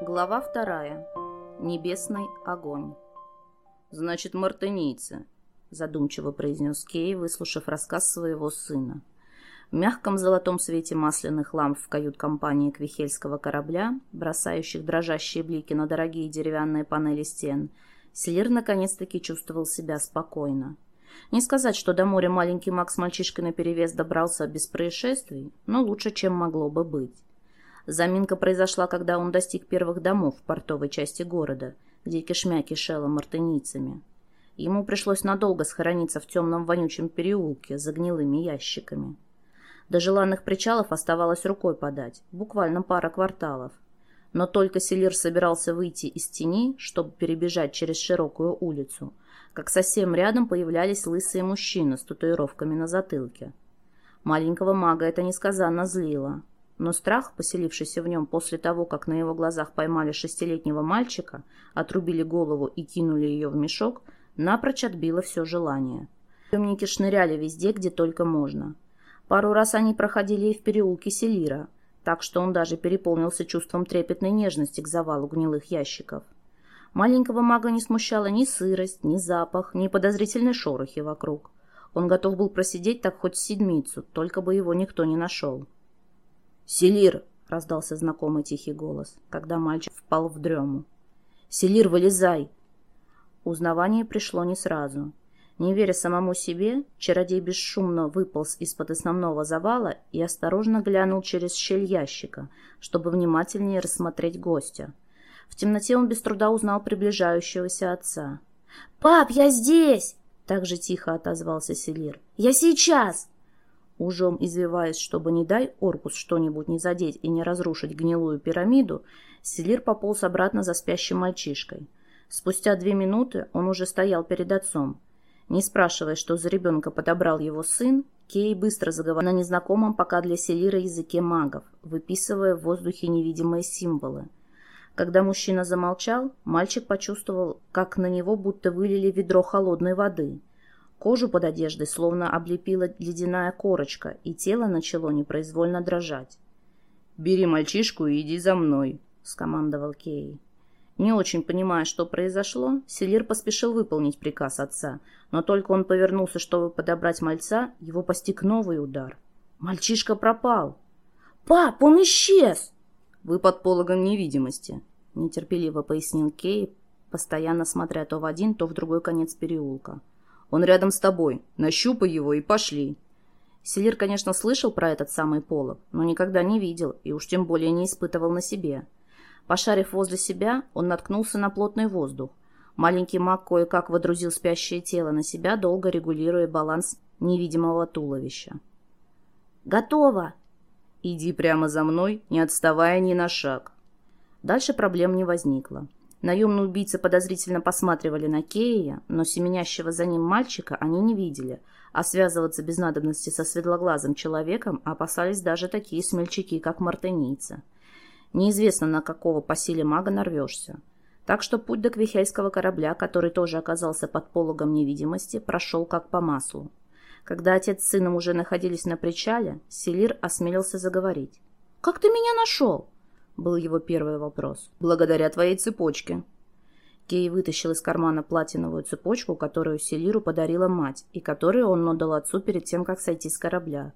Глава вторая. Небесный огонь. «Значит, мартынийцы», — задумчиво произнес Кей, выслушав рассказ своего сына. В мягком золотом свете масляных ламп в кают-компании квихельского корабля, бросающих дрожащие блики на дорогие деревянные панели стен, Селир наконец-таки чувствовал себя спокойно. Не сказать, что до моря маленький Макс мальчишкой наперевес добрался без происшествий, но лучше, чем могло бы быть. Заминка произошла, когда он достиг первых домов в портовой части города, где кишмя кишела мартынийцами. Ему пришлось надолго схорониться в темном вонючем переулке за гнилыми ящиками. До желанных причалов оставалось рукой подать, буквально пара кварталов. Но только Селир собирался выйти из тени, чтобы перебежать через широкую улицу, как совсем рядом появлялись лысые мужчины с татуировками на затылке. Маленького мага это несказанно злило. Но страх, поселившийся в нем после того, как на его глазах поймали шестилетнего мальчика, отрубили голову и кинули ее в мешок, напрочь отбило все желание. Темники шныряли везде, где только можно. Пару раз они проходили и в переулке Селира, так что он даже переполнился чувством трепетной нежности к завалу гнилых ящиков. Маленького мага не смущала ни сырость, ни запах, ни подозрительные шорохи вокруг. Он готов был просидеть так хоть седмицу, только бы его никто не нашел. «Селир!» — раздался знакомый тихий голос, когда мальчик впал в дрему. «Селир, вылезай!» Узнавание пришло не сразу. Не веря самому себе, чародей бесшумно выполз из-под основного завала и осторожно глянул через щель ящика, чтобы внимательнее рассмотреть гостя. В темноте он без труда узнал приближающегося отца. «Пап, я здесь!» — так же тихо отозвался Селир. «Я сейчас!» Ужом извиваясь, чтобы, не дай Оркус что-нибудь не задеть и не разрушить гнилую пирамиду, Селир пополз обратно за спящим мальчишкой. Спустя две минуты он уже стоял перед отцом. Не спрашивая, что за ребенка подобрал его сын, Кей быстро заговорил на незнакомом пока для Селира языке магов, выписывая в воздухе невидимые символы. Когда мужчина замолчал, мальчик почувствовал, как на него будто вылили ведро холодной воды. Кожу под одеждой словно облепила ледяная корочка, и тело начало непроизвольно дрожать. «Бери мальчишку и иди за мной», — скомандовал Кей. Не очень понимая, что произошло, Селир поспешил выполнить приказ отца, но только он повернулся, чтобы подобрать мальца, его постиг новый удар. Мальчишка пропал. «Пап, он исчез!» «Вы под пологом невидимости», — нетерпеливо пояснил Кей, постоянно смотря то в один, то в другой конец переулка. «Он рядом с тобой. Нащупай его и пошли». Селир, конечно, слышал про этот самый полог, но никогда не видел и уж тем более не испытывал на себе. Пошарив возле себя, он наткнулся на плотный воздух. Маленький маг кое-как водрузил спящее тело на себя, долго регулируя баланс невидимого туловища. «Готово!» «Иди прямо за мной, не отставая ни на шаг». Дальше проблем не возникло. Наемные убийцы подозрительно посматривали на Кея, но семенящего за ним мальчика они не видели, а связываться без надобности со светлоглазым человеком опасались даже такие смельчаки, как мартынийцы. Неизвестно, на какого по силе мага нарвешься. Так что путь до Квихельского корабля, который тоже оказался под пологом невидимости, прошел как по маслу. Когда отец с сыном уже находились на причале, Селир осмелился заговорить. «Как ты меня нашел?» — был его первый вопрос. «Благодаря твоей цепочке». Кей вытащил из кармана платиновую цепочку, которую Селиру подарила мать, и которую он отдал отцу перед тем, как сойти с корабля.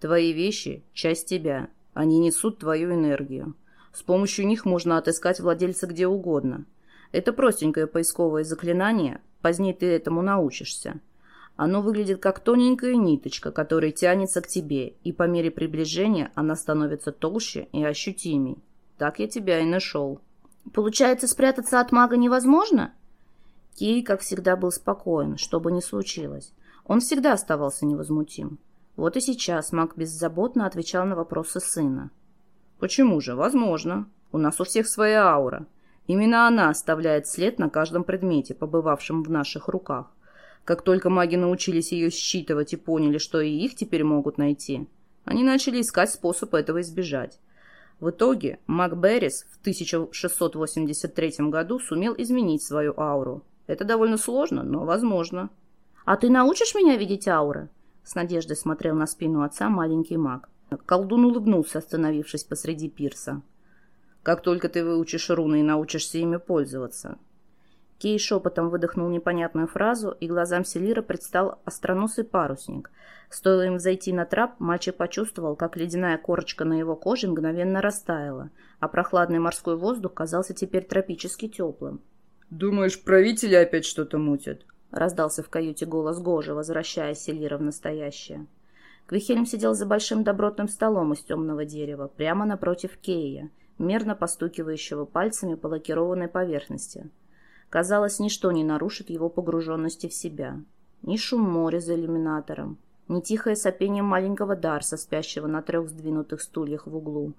«Твои вещи — часть тебя. Они несут твою энергию. С помощью них можно отыскать владельца где угодно. Это простенькое поисковое заклинание, позднее ты этому научишься. Оно выглядит как тоненькая ниточка, которая тянется к тебе, и по мере приближения она становится толще и ощутимей. Так я тебя и нашел. Получается, спрятаться от мага невозможно? Кей, как всегда, был спокоен, что бы ни случилось. Он всегда оставался невозмутим. Вот и сейчас маг беззаботно отвечал на вопросы сына. «Почему же? Возможно. У нас у всех своя аура. Именно она оставляет след на каждом предмете, побывавшем в наших руках. Как только маги научились ее считывать и поняли, что и их теперь могут найти, они начали искать способ этого избежать. В итоге маг Беррис в 1683 году сумел изменить свою ауру. Это довольно сложно, но возможно. «А ты научишь меня видеть ауры?» С надеждой смотрел на спину отца маленький маг. Колдун улыбнулся, остановившись посреди пирса. как только ты выучишь руны и научишься ими пользоваться». Кей шепотом выдохнул непонятную фразу, и глазам Селира предстал остроносый парусник. Стоило им зайти на трап, мальчик почувствовал, как ледяная корочка на его коже мгновенно растаяла, а прохладный морской воздух казался теперь тропически теплым. «Думаешь, правители опять что-то мутят?» — раздался в каюте голос Гожи, возвращая Селира в настоящее. Квихельм сидел за большим добротным столом из темного дерева, прямо напротив Кея, мерно постукивающего пальцами по лакированной поверхности — Казалось, ничто не нарушит его погруженности в себя. Ни шум моря за иллюминатором, ни тихое сопение маленького Дарса, спящего на трех сдвинутых стульях в углу,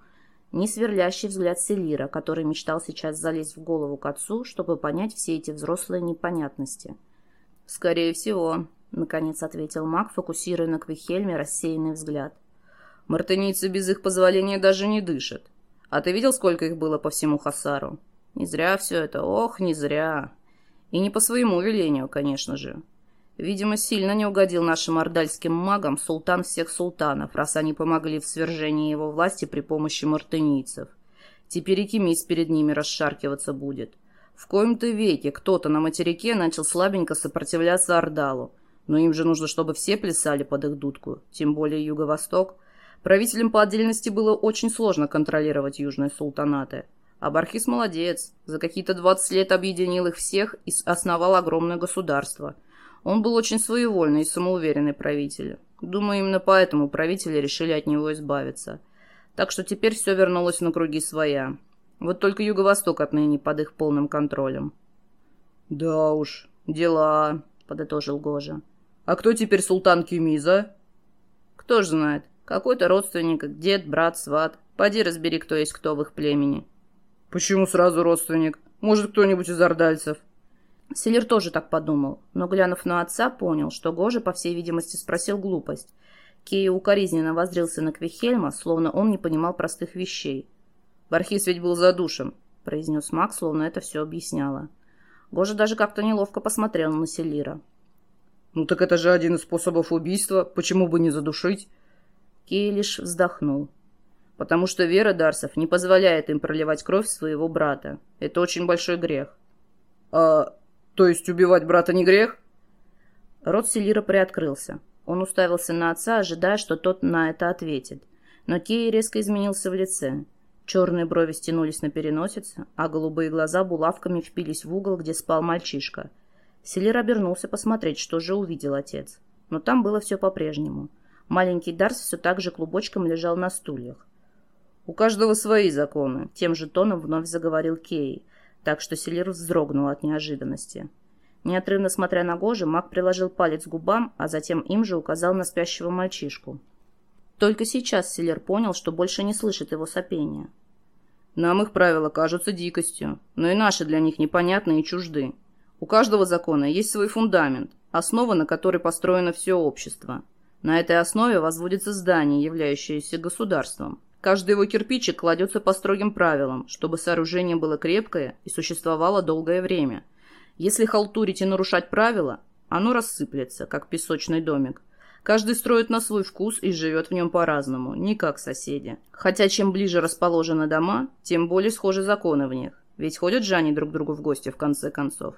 ни сверлящий взгляд Селира, который мечтал сейчас залезть в голову к отцу, чтобы понять все эти взрослые непонятности. «Скорее всего», — наконец ответил маг, фокусируя на Квихельме рассеянный взгляд. «Мартынийцы без их позволения даже не дышат. А ты видел, сколько их было по всему Хасару?» Не зря все это, ох, не зря. И не по своему велению, конечно же. Видимо, сильно не угодил нашим ордальским магам султан всех султанов, раз они помогли в свержении его власти при помощи мартынийцев. Теперь и Кемис перед ними расшаркиваться будет. В коем-то веке кто-то на материке начал слабенько сопротивляться Ордалу. Но им же нужно, чтобы все плясали под их дудку, тем более Юго-Восток. Правителям по отдельности было очень сложно контролировать южные султанаты. А молодец. За какие-то 20 лет объединил их всех и основал огромное государство. Он был очень своевольный и самоуверенный правитель. Думаю, именно поэтому правители решили от него избавиться. Так что теперь все вернулось на круги своя. Вот только Юго-Восток отныне под их полным контролем. «Да уж, дела», — подытожил Гожа. «А кто теперь султан Кюмиза?» «Кто ж знает. Какой-то родственник, дед, брат, сват. Поди разбери, кто есть кто в их племени». «Почему сразу родственник? Может, кто-нибудь из ордальцев?» Селер тоже так подумал, но, глянув на отца, понял, что Гожа, по всей видимости, спросил глупость. Кей укоризненно воздрился на Квихельма, словно он не понимал простых вещей. «Бархис ведь был задушен», — произнес Мак, словно это все объясняло. Гожа даже как-то неловко посмотрел на Селира. «Ну так это же один из способов убийства. Почему бы не задушить?» Кей лишь вздохнул потому что вера Дарсов не позволяет им проливать кровь своего брата. Это очень большой грех. А, то есть убивать брата не грех? Рот Селира приоткрылся. Он уставился на отца, ожидая, что тот на это ответит. Но Кей резко изменился в лице. Черные брови стянулись на переносице, а голубые глаза булавками впились в угол, где спал мальчишка. Селир обернулся посмотреть, что же увидел отец. Но там было все по-прежнему. Маленький Дарс все так же клубочком лежал на стульях. «У каждого свои законы», — тем же тоном вновь заговорил Кей, так что Селир вздрогнул от неожиданности. Неотрывно смотря на Гожи, маг приложил палец к губам, а затем им же указал на спящего мальчишку. Только сейчас Селер понял, что больше не слышит его сопения. «Нам их правила кажутся дикостью, но и наши для них непонятны и чужды. У каждого закона есть свой фундамент, основа, на которой построено все общество. На этой основе возводится здание, являющееся государством. Каждый его кирпичик кладется по строгим правилам, чтобы сооружение было крепкое и существовало долгое время. Если халтурить и нарушать правила, оно рассыплется, как песочный домик. Каждый строит на свой вкус и живет в нем по-разному, не как соседи. Хотя чем ближе расположены дома, тем более схожи законы в них. Ведь ходят же они друг другу в гости в конце концов.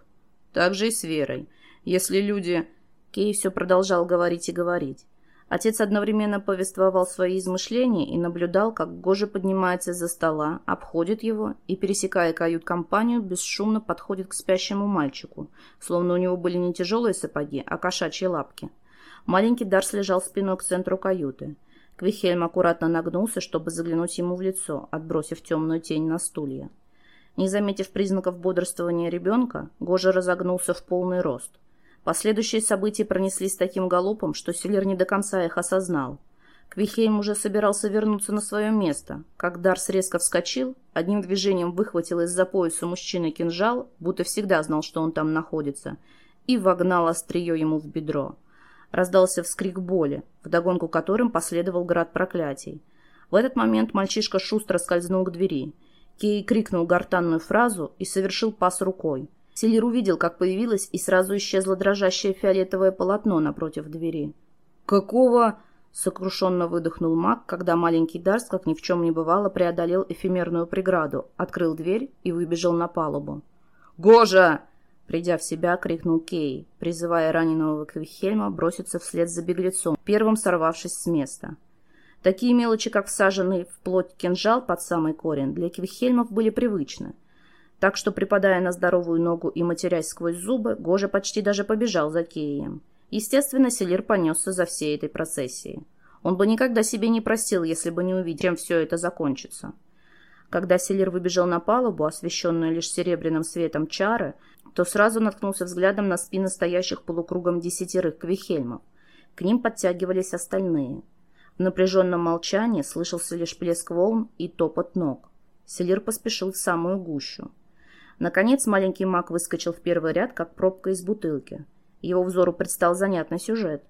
Так же и с верой. Если люди... Кей все продолжал говорить и говорить. Отец одновременно повествовал свои измышления и наблюдал, как Гожа поднимается из-за стола, обходит его и, пересекая кают-компанию, бесшумно подходит к спящему мальчику, словно у него были не тяжелые сапоги, а кошачьи лапки. Маленький Дарс лежал спиной к центру каюты. Квихельм аккуратно нагнулся, чтобы заглянуть ему в лицо, отбросив темную тень на стулья. Не заметив признаков бодрствования ребенка, Гожа разогнулся в полный рост – Последующие события пронеслись таким галопом, что Силер не до конца их осознал. Квихейм уже собирался вернуться на свое место, как Дарс резко вскочил, одним движением выхватил из-за пояса мужчины кинжал, будто всегда знал, что он там находится, и вогнал острие ему в бедро. Раздался вскрик боли, вдогонку которым последовал град проклятий. В этот момент мальчишка шустро скользнул к двери. Кей крикнул гортанную фразу и совершил пас рукой. Селир увидел, как появилось и сразу исчезло дрожащее фиолетовое полотно напротив двери. «Какого?» — Сокрушенно выдохнул маг, когда маленький Дарс, как ни в чем не бывало, преодолел эфемерную преграду, открыл дверь и выбежал на палубу. «Гожа!» Придя в себя, крикнул Кей, призывая раненого Квихельма броситься вслед за беглецом, первым сорвавшись с места. Такие мелочи, как всаженный в плоть кинжал под самый корень, для Квихельмов были привычны. Так что, припадая на здоровую ногу и матерясь сквозь зубы, Гожа почти даже побежал за Кеем. Естественно, Селир понесся за всей этой процессией. Он бы никогда себе не простил, если бы не увидел, чем все это закончится. Когда Селир выбежал на палубу, освещенную лишь серебряным светом чары, то сразу наткнулся взглядом на спины стоящих полукругом десятерых квихельмов. К ним подтягивались остальные. В напряженном молчании слышался лишь плеск волн и топот ног. Селир поспешил в самую гущу. Наконец маленький маг выскочил в первый ряд, как пробка из бутылки. Его взору предстал занятный сюжет.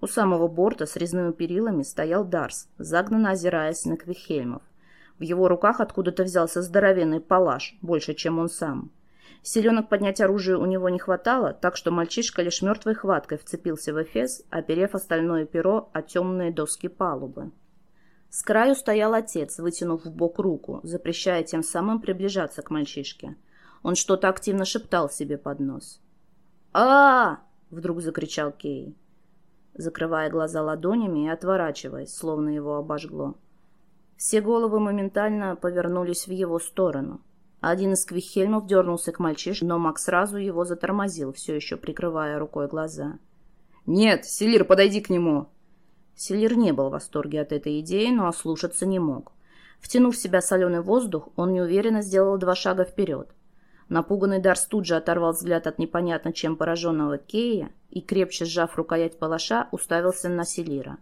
У самого борта с резными перилами стоял Дарс, загнанно озираясь на Квихельмов. В его руках откуда-то взялся здоровенный палаш, больше, чем он сам. Селенок поднять оружие у него не хватало, так что мальчишка лишь мертвой хваткой вцепился в эфес, оперев остальное перо о темные доски палубы. С краю стоял отец, вытянув в бок руку, запрещая тем самым приближаться к мальчишке. Он что-то активно шептал себе под нос. а, вдруг закричал Кей, закрывая глаза ладонями и отворачиваясь, словно его обожгло. Все головы моментально повернулись в его сторону – один из квихельмов дернулся к мальчишке, но Макс сразу его затормозил, все еще прикрывая рукой глаза. «Нет, Селир, подойди к нему!» Селир не был в восторге от этой идеи, но ослушаться не мог. Втянув в себя соленый воздух, он неуверенно сделал два шага вперед. Напуганный Дарс тут же оторвал взгляд от непонятно чем пораженного Кея и, крепче сжав рукоять палаша, уставился на Селира.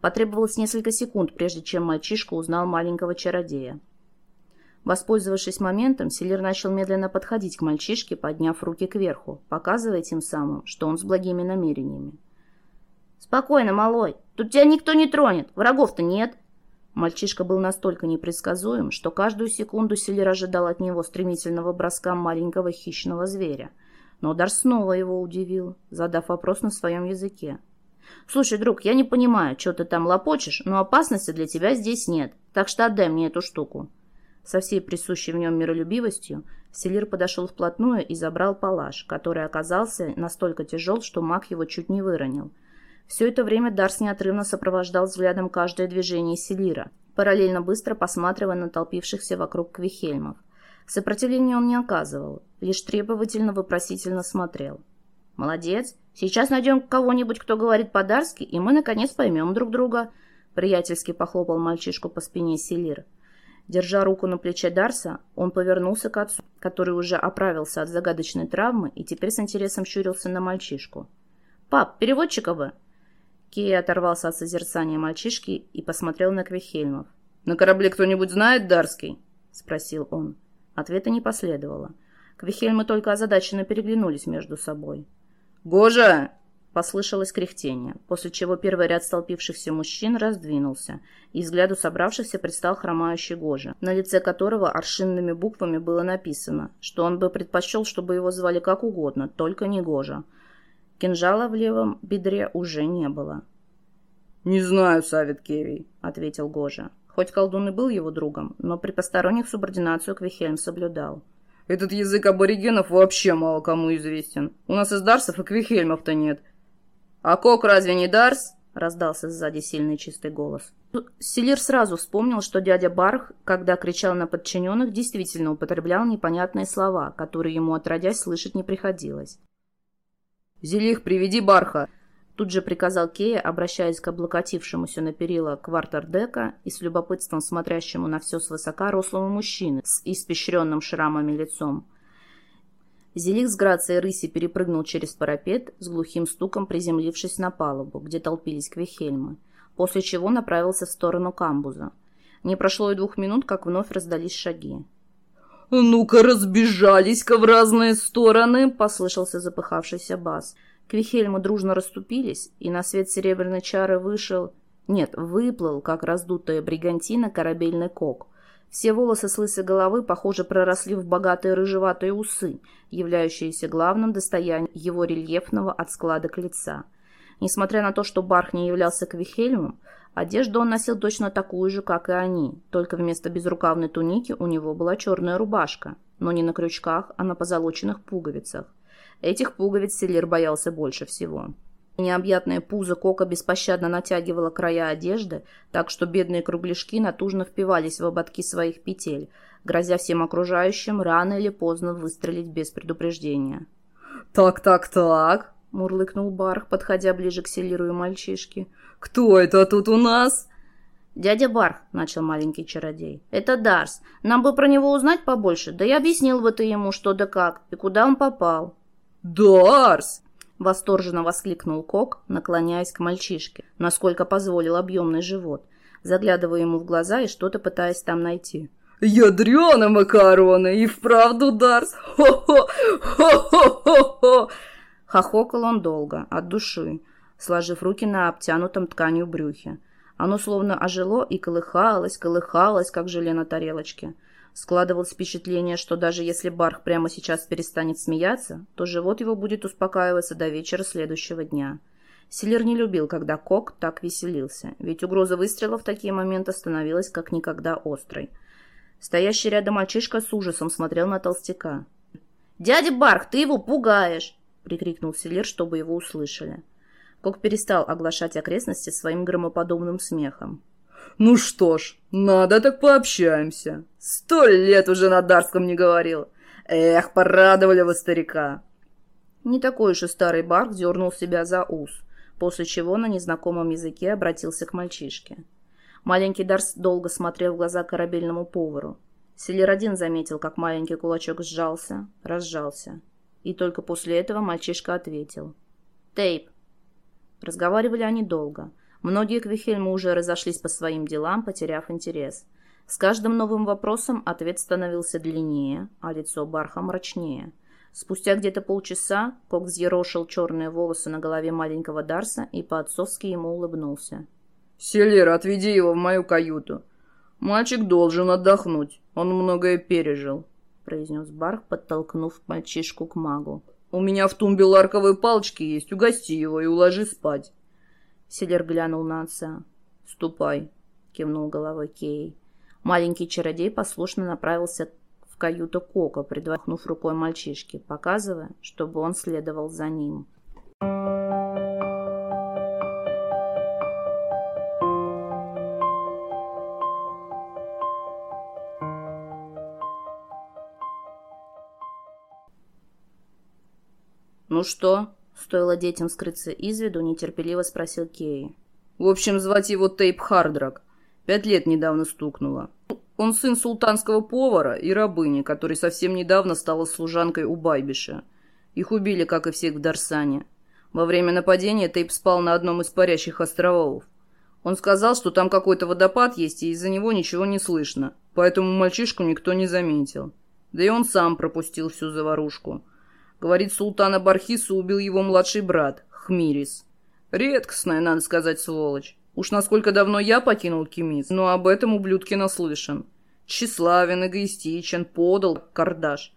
Потребовалось несколько секунд, прежде чем мальчишка узнал маленького чародея. Воспользовавшись моментом, Селир начал медленно подходить к мальчишке, подняв руки кверху, показывая тем самым, что он с благими намерениями. «Спокойно, малой. Тут тебя никто не тронет. Врагов-то нет». Мальчишка был настолько непредсказуем, что каждую секунду Селир ожидал от него стремительного броска маленького хищного зверя. Но удар снова его удивил, задав вопрос на своем языке. «Слушай, друг, я не понимаю, что ты там лопочешь, но опасности для тебя здесь нет, так что отдай мне эту штуку». Со всей присущей в нем миролюбивостью Селир подошел вплотную и забрал палаш, который оказался настолько тяжел, что маг его чуть не выронил. Все это время Дарс неотрывно сопровождал взглядом каждое движение Селира, параллельно быстро посматривая на толпившихся вокруг Квихельмов. Сопротивления он не оказывал, лишь требовательно-вопросительно смотрел. «Молодец. Сейчас найдем кого-нибудь, кто говорит по-дарски, и мы, наконец, поймем друг друга», — приятельски похлопал мальчишку по спине Селир. Держа руку на плече Дарса, он повернулся к отцу, который уже оправился от загадочной травмы и теперь с интересом щурился на мальчишку. «Пап, переводчика бы!» Кия оторвался от созерцания мальчишки и посмотрел на Квихельмов. «На корабле кто-нибудь знает Дарский?» — спросил он. Ответа не последовало. Квихельмы только озадаченно переглянулись между собой. «Гожа!» Послышалось кряхтение, после чего первый ряд столпившихся мужчин раздвинулся, и взгляду собравшихся предстал хромающий Гожа, на лице которого аршинными буквами было написано, что он бы предпочел, чтобы его звали как угодно, только не Гожа. Кинжала в левом бедре уже не было. «Не знаю, Савит Кевий», — ответил Гожа. Хоть колдун и был его другом, но при посторонних субординацию Квихельм соблюдал. «Этот язык аборигенов вообще мало кому известен. У нас из Дарсов и Квихельмов-то нет. «А Кок разве не Дарс?» — раздался сзади сильный чистый голос. Селир сразу вспомнил, что дядя Барх, когда кричал на подчиненных, действительно употреблял непонятные слова, которые ему отродясь слышать не приходилось. «Зелих, приведи Барха!» Тут же приказал Кея, обращаясь к облокотившемуся на перила квартердека и с любопытством смотрящему на все свысока рослому мужчине с испещренным шрамами лицом. Зелих с грацией рыси перепрыгнул через парапет, с глухим стуком приземлившись на палубу, где толпились квихельмы, после чего направился в сторону камбуза. Не прошло и двух минут, как вновь раздались шаги. «Ну-ка, разбежались-ка в разные стороны!» — послышался запыхавшийся бас. Квихельмы дружно расступились, и на свет серебряной чары вышел... Нет, выплыл, как раздутая бригантина, корабельный кок — все волосы с лысой головы, похоже, проросли в богатые рыжеватые усы, являющиеся главным достоянием его рельефного от складок лица. Несмотря на то, что Барх не являлся Квихельмом, одежду он носил точно такую же, как и они, только вместо безрукавной туники у него была черная рубашка, но не на крючках, а на позолоченных пуговицах. Этих пуговиц Селир боялся больше всего. Необъятное пузо Кока беспощадно натягивало края одежды, так что бедные кругляшки натужно впивались в ободки своих петель, грозя всем окружающим рано или поздно выстрелить без предупреждения. «Так, так, так», — мурлыкнул Барх, подходя ближе к Селиру и мальчишке. «Кто это тут у нас?» «Дядя Барх», — начал маленький чародей, — «это Дарс. Нам бы про него узнать побольше, да я объяснил бы ты ему, что да как, и куда он попал». «Дарс!» — восторженно воскликнул Кок, наклоняясь к мальчишке, насколько позволил объемный живот, заглядывая ему в глаза и что-то пытаясь там найти. «Ядрёна макароны! И вправду Дарс! Хо-хо! Хо-хо-хо-хо!» Хохокал он долго, от души, сложив руки на обтянутом тканью брюхе. Оно словно ожило и колыхалось, колыхалось, как желе на тарелочке. Складывалось впечатление, что даже если Барх прямо сейчас перестанет смеяться, то живот его будет успокаиваться до вечера следующего дня. Селер не любил, когда Кок так веселился, ведь угроза выстрела в такие моменты становилась как никогда острой. Стоящий рядом мальчишка с ужасом смотрел на толстяка. «Дядя Барх, ты его пугаешь!» — прикрикнул Селер, чтобы его услышали. Кок перестал оглашать окрестности своим громоподобным смехом. «Ну что ж, надо так пообщаемся. Сто лет уже на Дарском не говорил. Эх, порадовали вы старика!» Не такой уж и старый Барк дернул себя за ус, после чего на незнакомом языке обратился к мальчишке. Маленький Дарс долго смотрел в глаза корабельному повару. Селер один заметил, как маленький кулачок сжался, разжался. И только после этого мальчишка ответил. «Тейп». Разговаривали они долго – Многие Квихельмы уже разошлись по своим делам, потеряв интерес. С каждым новым вопросом ответ становился длиннее, а лицо Барха мрачнее. Спустя где-то полчаса Кок взъерошил черные волосы на голове маленького Дарса и по-отцовски ему улыбнулся. «Селер, отведи его в мою каюту. Мальчик должен отдохнуть. Он многое пережил», — произнес Барх, подтолкнув мальчишку к магу. «У меня в тумбе ларковые палочки есть. Угости его и уложи спать». Селер глянул на отца. «Ступай», — кивнул головой Кей. Маленький чародей послушно направился в каюту Кока, предвахнув рукой мальчишки, показывая, чтобы он следовал за ним. «Ну что?» Стоило детям скрыться из виду, нетерпеливо спросил Кей. «В общем, звать его Тейп Хардрак. Пять лет недавно стукнуло. Он сын султанского повара и рабыни, который совсем недавно стала служанкой у Байбиша. Их убили, как и всех в Дарсане. Во время нападения Тейп спал на одном из парящих островов. Он сказал, что там какой-то водопад есть, и из-за него ничего не слышно, поэтому мальчишку никто не заметил. Да и он сам пропустил всю заварушку. Говорит, султана Бархиса убил его младший брат, Хмирис. Редкостная, надо сказать, сволочь. Уж насколько давно я покинул Кемис, но об этом ублюдке наслышан. Тщеславен, эгоистичен, подал, кардаш.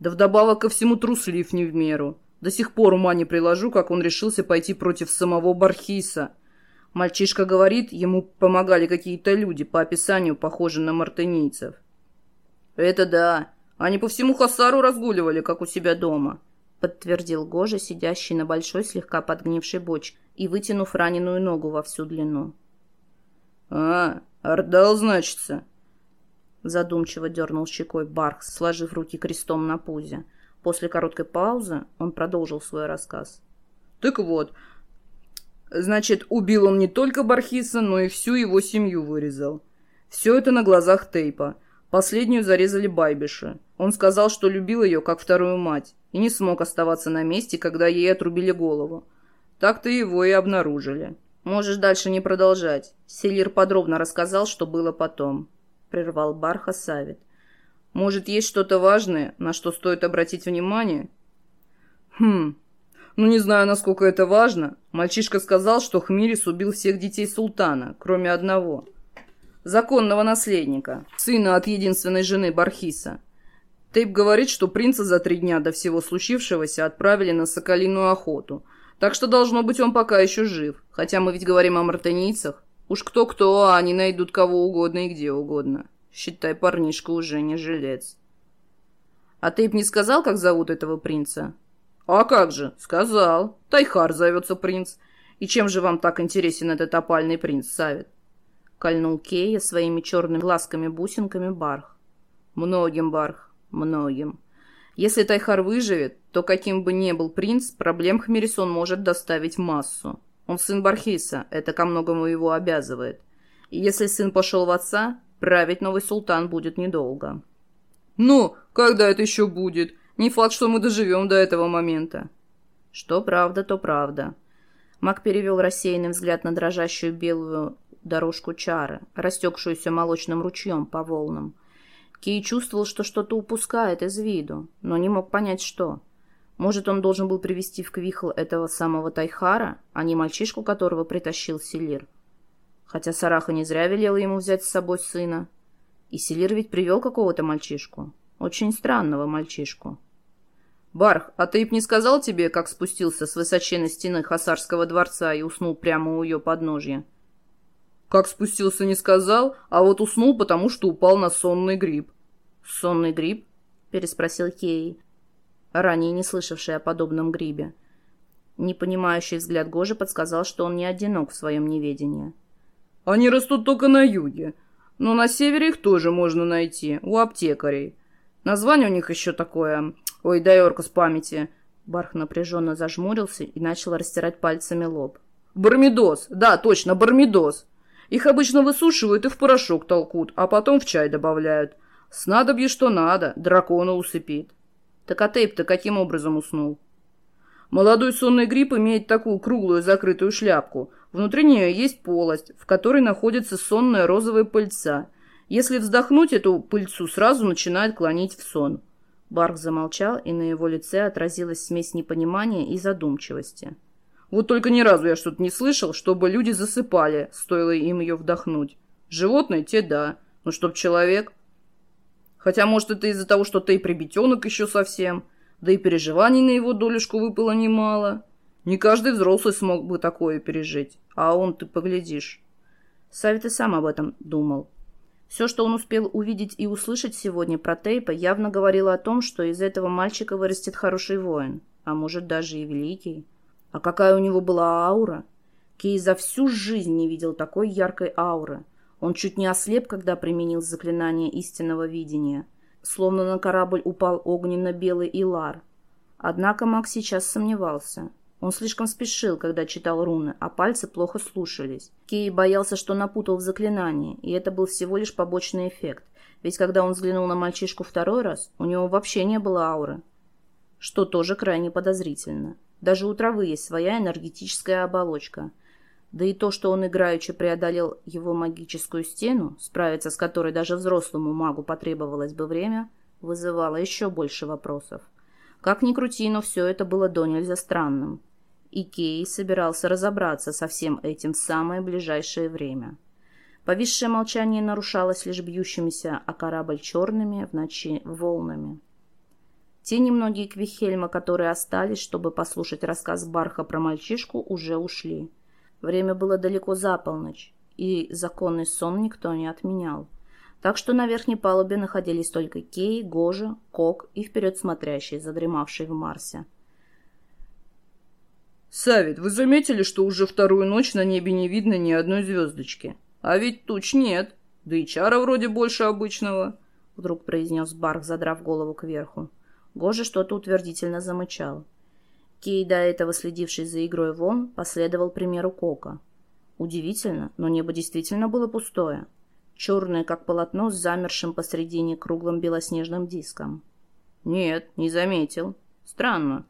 Да вдобавок ко всему труслив не в меру. До сих пор ума не приложу, как он решился пойти против самого Бархиса. Мальчишка говорит, ему помогали какие-то люди, по описанию похожие на мартынийцев. Это да. Они по всему Хасару разгуливали, как у себя дома подтвердил Гожа, сидящий на большой слегка подгнившей бочке и вытянув раненую ногу во всю длину. «А, Ордал, значится?» Задумчиво дернул щекой Барх, сложив руки крестом на пузе. После короткой паузы он продолжил свой рассказ. «Так вот, значит, убил он не только Бархиса, но и всю его семью вырезал. Все это на глазах Тейпа. Последнюю зарезали Байбиша. Он сказал, что любил ее, как вторую мать и не смог оставаться на месте, когда ей отрубили голову. Так-то его и обнаружили. Можешь дальше не продолжать. Селир подробно рассказал, что было потом. Прервал Барха Савит. Может, есть что-то важное, на что стоит обратить внимание? Хм, ну не знаю, насколько это важно. Мальчишка сказал, что Хмирис убил всех детей султана, кроме одного. Законного наследника, сына от единственной жены Бархиса. Тейп говорит, что принца за три дня до всего случившегося отправили на соколиную охоту. Так что, должно быть, он пока еще жив. Хотя мы ведь говорим о мартынийцах. Уж кто-кто, а они найдут кого угодно и где угодно. Считай, парнишка уже не жилец. А б не сказал, как зовут этого принца? А как же, сказал. Тайхар зовется принц. И чем же вам так интересен этот опальный принц, Савит? Кольнул Кея своими черными глазками-бусинками Барх. Многим, Барх, многим. Если Тайхар выживет, то каким бы ни был принц, проблем Хмерисон может доставить массу. Он сын Бархиса, это ко многому его обязывает. И если сын пошел в отца, править новый султан будет недолго. «Ну, когда это еще будет? Не факт, что мы доживем до этого момента». «Что правда, то правда». Мак перевел рассеянный взгляд на дрожащую белую дорожку чары, растекшуюся молочным ручьем по волнам. Кей чувствовал, что что-то упускает из виду, но не мог понять, что. Может, он должен был привести в Квихл этого самого Тайхара, а не мальчишку, которого притащил Селир. Хотя Сараха не зря велела ему взять с собой сына. И Селир ведь привел какого-то мальчишку. Очень странного мальчишку. «Барх, а ты не сказал тебе, как спустился с высоченной стены Хасарского дворца и уснул прямо у ее подножья?» «Как спустился, не сказал, а вот уснул, потому что упал на сонный гриб». «Сонный гриб?» — переспросил Кей ранее не слышавший о подобном грибе. Непонимающий взгляд Гожи подсказал, что он не одинок в своем неведении. «Они растут только на юге, но на севере их тоже можно найти, у аптекарей. Название у них еще такое... Ой, дай орка с памяти!» Барх напряженно зажмурился и начал растирать пальцами лоб. «Бармидоз! Да, точно, бармидоз! Их обычно высушивают и в порошок толкут, а потом в чай добавляют. Снадобье что надо, дракона усыпит. Так а Тейп-то каким образом уснул? Молодой сонный гриб имеет такую круглую закрытую шляпку. Внутри нее есть полость, в которой находится сонная розовая пыльца. Если вздохнуть эту пыльцу, сразу начинает клонить в сон. Барх замолчал, и на его лице отразилась смесь непонимания и задумчивости. Вот только ни разу я что-то не слышал, чтобы люди засыпали, стоило им ее вдохнуть. Животные те да, но чтоб человек... Хотя, может, это из-за того, что ты и прибитенок еще совсем, да и переживаний на его долюшку выпало немало. Не каждый взрослый смог бы такое пережить, а он, ты поглядишь. Савит и сам об этом думал. Все, что он успел увидеть и услышать сегодня про Тейпа, явно говорило о том, что из этого мальчика вырастет хороший воин, а может даже и великий. А какая у него была аура? Кей за всю жизнь не видел такой яркой ауры. Он чуть не ослеп, когда применил заклинание истинного видения. Словно на корабль упал огненно-белый Илар. Однако маг сейчас сомневался. Он слишком спешил, когда читал руны, а пальцы плохо слушались. Кей боялся, что напутал в заклинании, и это был всего лишь побочный эффект. Ведь когда он взглянул на мальчишку второй раз, у него вообще не было ауры. Что тоже крайне подозрительно. Даже у травы есть своя энергетическая оболочка. Да и то, что он играючи преодолел его магическую стену, справиться с которой даже взрослому магу потребовалось бы время, вызывало еще больше вопросов. Как ни крути, но все это было до нельзя странным. И Кей собирался разобраться со всем этим в самое ближайшее время. Повисшее молчание нарушалось лишь бьющимися о корабль черными в ночи волнами. Те немногие Квихельма, которые остались, чтобы послушать рассказ Барха про мальчишку, уже ушли. Время было далеко за полночь, и законный сон никто не отменял. Так что на верхней палубе находились только Кей, Гожа, Кок и вперед смотрящий, задремавший в Марсе. «Савит, вы заметили, что уже вторую ночь на небе не видно ни одной звездочки? А ведь туч нет, да и чара вроде больше обычного», — вдруг произнес Барх, задрав голову кверху. Гожа что-то утвердительно замычал. Кей, до этого следивший за игрой волн, последовал примеру Кока. Удивительно, но небо действительно было пустое. Черное, как полотно, с замершим посредине круглым белоснежным диском. «Нет, не заметил. Странно.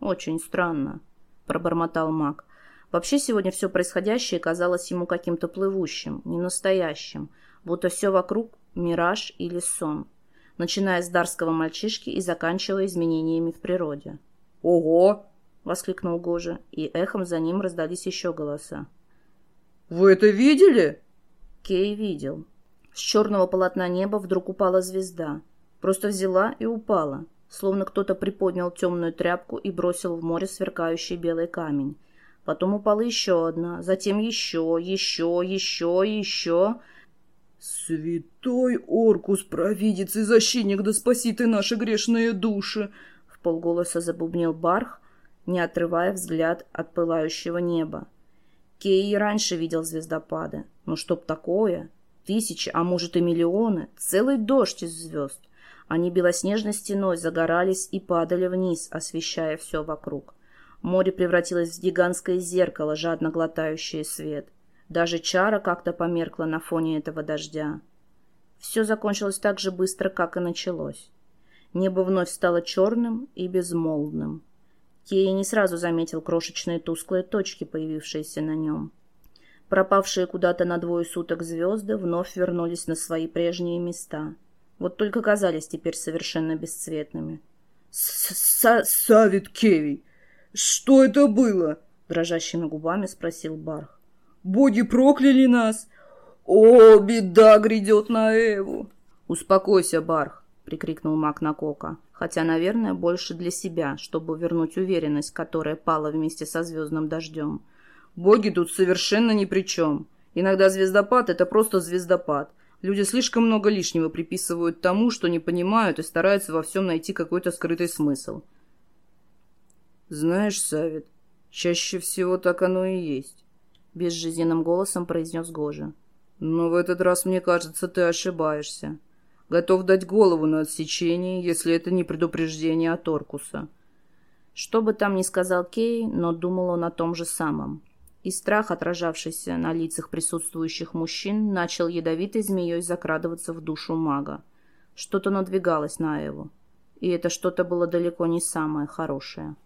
Очень странно», — пробормотал маг. Вообще сегодня все происходящее казалось ему каким-то плывущим, ненастоящим, будто все вокруг — мираж или сон, начиная с дарского мальчишки и заканчивая изменениями в природе. «Ого!» — воскликнул Гожа, и эхом за ним раздались еще голоса. «Вы это видели?» Кей видел. С черного полотна неба вдруг упала звезда. Просто взяла и упала. словно кто-то приподнял темную тряпку и бросил в море сверкающий белый камень. Потом упала еще одна, затем еще, еще, еще еще. «Святой Оркус, провидец и защитник, да спаси ты наши грешные души!» В полголоса забубнил Барх, не отрывая взгляд от пылающего неба. Кей и раньше видел звездопады, но чтоб такое, тысячи, а может и миллионы, целый дождь из звезд. Они белоснежной стеной загорались и падали вниз, освещая все вокруг. Море превратилось в гигантское зеркало, жадно глотающее свет. Даже чара как-то померкла на фоне этого дождя. Все закончилось так же быстро, как и началось. Небо вновь стало черным и безмолвным. Кей не сразу заметил крошечные тусклые точки, появившиеся на нем. Пропавшие куда-то на двое суток звезды вновь вернулись на свои прежние места. Вот только казались теперь совершенно бесцветными. «Савит Кевий, что это было?» — дрожащими губами спросил Барх. «Боги прокляли нас! О, беда грядет на Эву!» «Успокойся, Барх!» — прикрикнул маг на Кока хотя, наверное, больше для себя, чтобы вернуть уверенность, которая пала вместе со звездным дождем. Боги тут совершенно ни при чем. Иногда звездопад — это просто звездопад. Люди слишком много лишнего приписывают тому, что не понимают, и стараются во всем найти какой-то скрытый смысл. «Знаешь, Савит, чаще всего так оно и есть», — безжизненным голосом произнес Гожа. «Но в этот раз, мне кажется, ты ошибаешься. Готов дать голову на отсечение, если это не предупреждение от Оркуса. Что бы там ни сказал Кей, но думал он о том же самом. И страх, отражавшийся на лицах присутствующих мужчин, начал ядовитой змеей закрадываться в душу мага. Что-то надвигалось на Эву. И это что-то было далеко не самое хорошее.